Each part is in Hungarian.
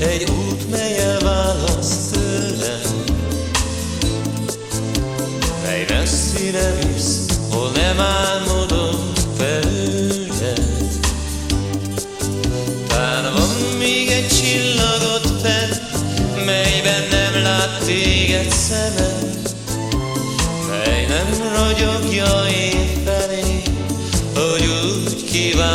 Egy út, mely elválaszt tőlem Mely messzire visz, hol nem álmodom felőled Tán van még egy csillagot fent Melyben nem lát téged szemem Mely nem ragyogja én felé Hogy úgy kíván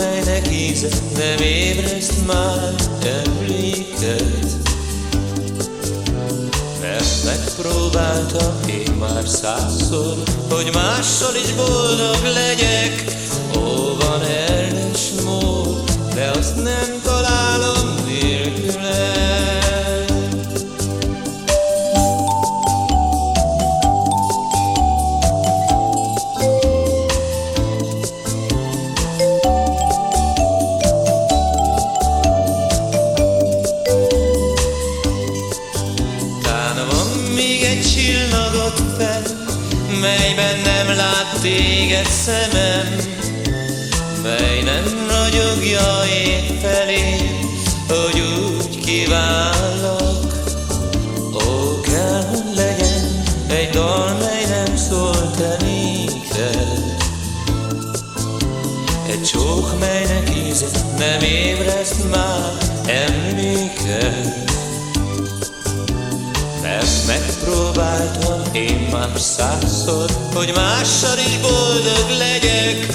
melynek íze nem ébreszt már emléket. Mert megpróbáltam én már százszor, hogy mással is boldog legyek. Ó, van erős mód, de azt nem találom nélküled. Melyben nem lát téged szemem, mely nem ragyogja én felé, hogy úgy kívánlak. Ó, kell, hogy legyen egy dal, mely nem szól te néked. Egy csók, melynek íze nem ébreszt már emléket. Mert megpróbáltam én már százszor, hogy mással is boldog legyek.